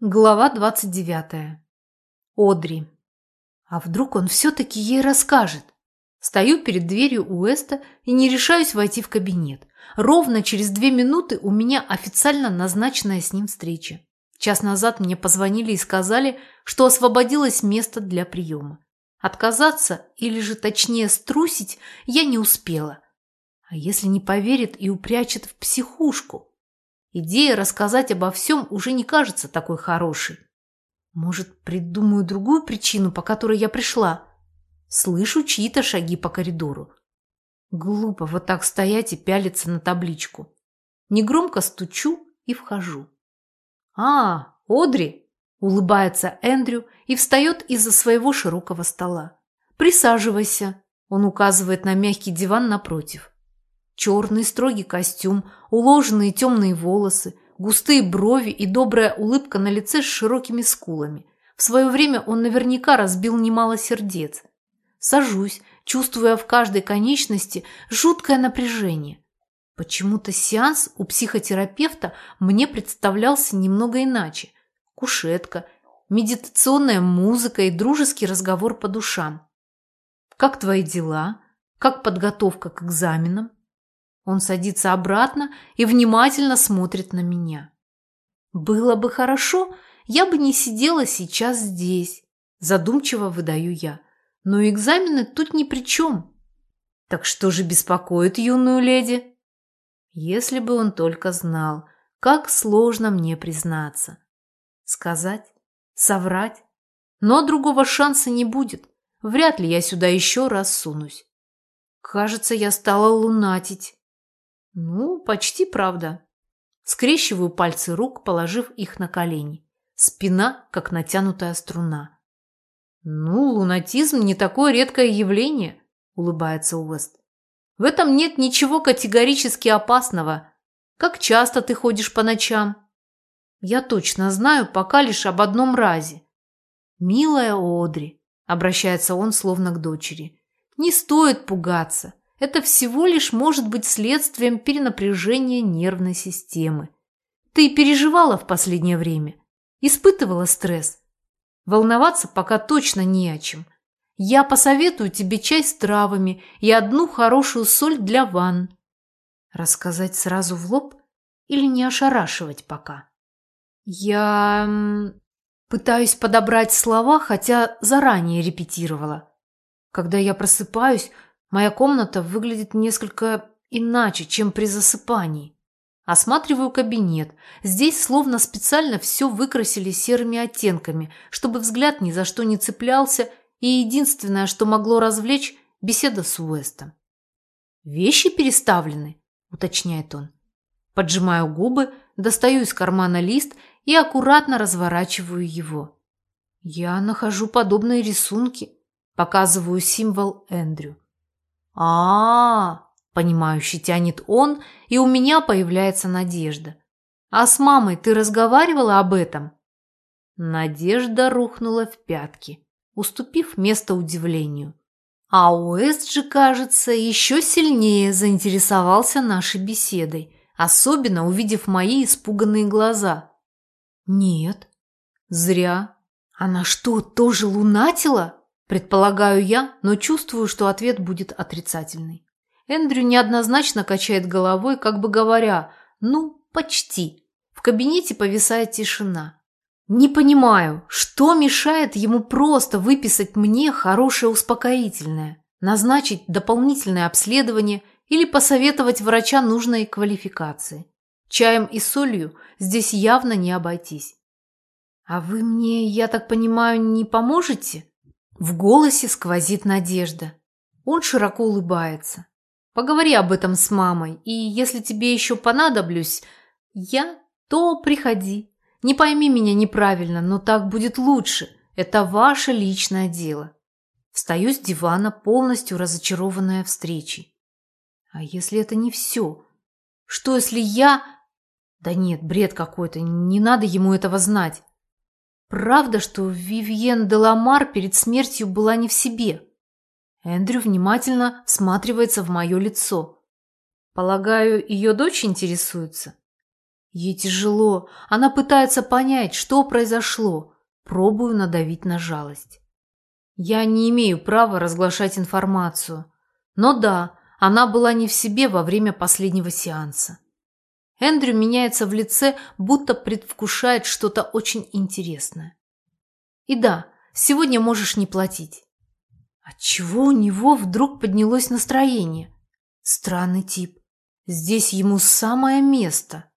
Глава 29. Одри. А вдруг он все-таки ей расскажет? Стою перед дверью Уэста и не решаюсь войти в кабинет. Ровно через две минуты у меня официально назначенная с ним встреча. Час назад мне позвонили и сказали, что освободилось место для приема. Отказаться, или же точнее струсить, я не успела. А если не поверит и упрячет в психушку? Идея рассказать обо всем уже не кажется такой хорошей. Может, придумаю другую причину, по которой я пришла? Слышу чьи-то шаги по коридору. Глупо вот так стоять и пялиться на табличку. Негромко стучу и вхожу. «А, Одри!» – улыбается Эндрю и встает из-за своего широкого стола. «Присаживайся!» – он указывает на мягкий диван напротив. Черный строгий костюм, уложенные темные волосы, густые брови и добрая улыбка на лице с широкими скулами. В свое время он наверняка разбил немало сердец. Сажусь, чувствуя в каждой конечности жуткое напряжение. Почему-то сеанс у психотерапевта мне представлялся немного иначе. Кушетка, медитационная музыка и дружеский разговор по душам. Как твои дела? Как подготовка к экзаменам? Он садится обратно и внимательно смотрит на меня. «Было бы хорошо, я бы не сидела сейчас здесь», задумчиво выдаю я. «Но экзамены тут ни при чем». «Так что же беспокоит юную леди?» Если бы он только знал, как сложно мне признаться. Сказать? Соврать? Но другого шанса не будет. Вряд ли я сюда еще раз сунусь. Кажется, я стала лунатить. Ну, почти правда. Скрещиваю пальцы рук, положив их на колени. Спина, как натянутая струна. Ну, лунатизм не такое редкое явление, улыбается Уэст. В этом нет ничего категорически опасного. Как часто ты ходишь по ночам? Я точно знаю пока лишь об одном разе. Милая Одри, обращается он словно к дочери, не стоит пугаться. Это всего лишь может быть следствием перенапряжения нервной системы. Ты переживала в последнее время? Испытывала стресс? Волноваться пока точно не о чем. Я посоветую тебе чай с травами и одну хорошую соль для ванн. Рассказать сразу в лоб или не ошарашивать пока? Я пытаюсь подобрать слова, хотя заранее репетировала. Когда я просыпаюсь, Моя комната выглядит несколько иначе, чем при засыпании. Осматриваю кабинет. Здесь словно специально все выкрасили серыми оттенками, чтобы взгляд ни за что не цеплялся, и единственное, что могло развлечь – беседа с Уэстом. «Вещи переставлены», – уточняет он. Поджимаю губы, достаю из кармана лист и аккуратно разворачиваю его. Я нахожу подобные рисунки, показываю символ Эндрю а, -а, -а понимающе тянет он, и у меня появляется надежда. «А с мамой ты разговаривала об этом?» Надежда рухнула в пятки, уступив место удивлению. А Уэст же, кажется, еще сильнее заинтересовался нашей беседой, особенно увидев мои испуганные глаза. «Нет, зря. Она что, тоже лунатила?» Предполагаю я, но чувствую, что ответ будет отрицательный. Эндрю неоднозначно качает головой, как бы говоря «ну, почти». В кабинете повисает тишина. Не понимаю, что мешает ему просто выписать мне хорошее успокоительное, назначить дополнительное обследование или посоветовать врача нужной квалификации. Чаем и солью здесь явно не обойтись. «А вы мне, я так понимаю, не поможете?» В голосе сквозит надежда. Он широко улыбается. Поговори об этом с мамой, и если тебе еще понадоблюсь, я, то приходи. Не пойми меня неправильно, но так будет лучше. Это ваше личное дело. Встаю с дивана, полностью разочарованная встречей. А если это не все? Что если я... Да нет, бред какой-то, не надо ему этого знать. Правда, что Вивьен де Ламар перед смертью была не в себе? Эндрю внимательно всматривается в мое лицо. Полагаю, ее дочь интересуется? Ей тяжело. Она пытается понять, что произошло. Пробую надавить на жалость. Я не имею права разглашать информацию. Но да, она была не в себе во время последнего сеанса. Эндрю меняется в лице, будто предвкушает что-то очень интересное. И да, сегодня можешь не платить. Отчего у него вдруг поднялось настроение? Странный тип. Здесь ему самое место.